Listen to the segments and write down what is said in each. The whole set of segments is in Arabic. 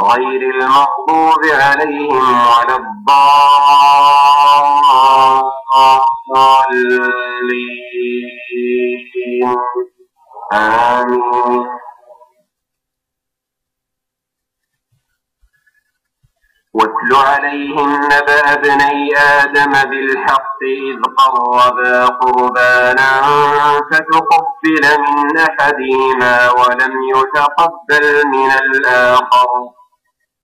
غير المغضوب عليهم ولا الضالين. آمين. واتل عليهم نبأ ابني آدم بالحق إذ قربا قربانا فتقبل من أحدهما ولم يتقبل من الآخر.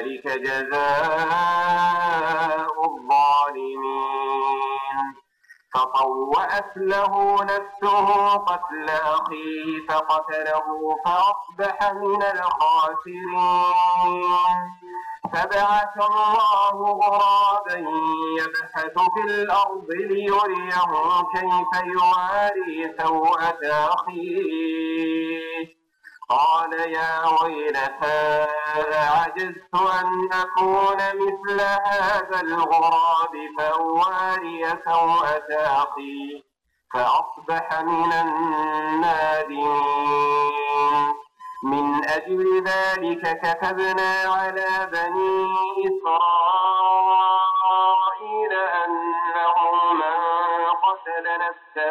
وذلك جزاء الظالمين. فطوأت له نفسه قتل أخيه فقتله فأصبح من الخاسرين. فبعث الله غرابا يبحث في الأرض ليريه كيف يواري سوءة أخيه. قال يا ويلتى عجزت أن أكون مثل هذا الغراب فأواري سوءة أخي فأصبح من النادمين. من أجل ذلك كتبنا على بني إسرائيل أنه من قتل نفسا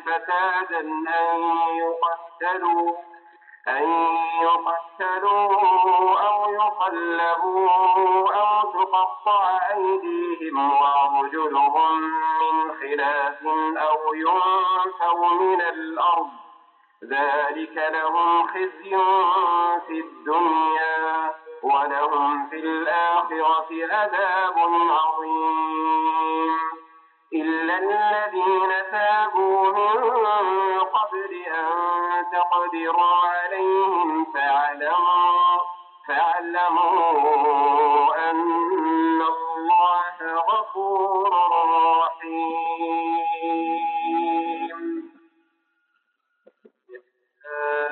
فسادا أن يقتلوا أن يقتلوا أو يصلبوا أو تقطع أيديهم وأرجلهم من خلاف أو ينفوا من الأرض. ذلك لهم خزي في الدنيا ولهم في الآخرة عذاب عظيم. إلا الذين تابوا من قبل أن تقدروا عليهم فاعلموا فاعلموا أن الله غفور رحيم.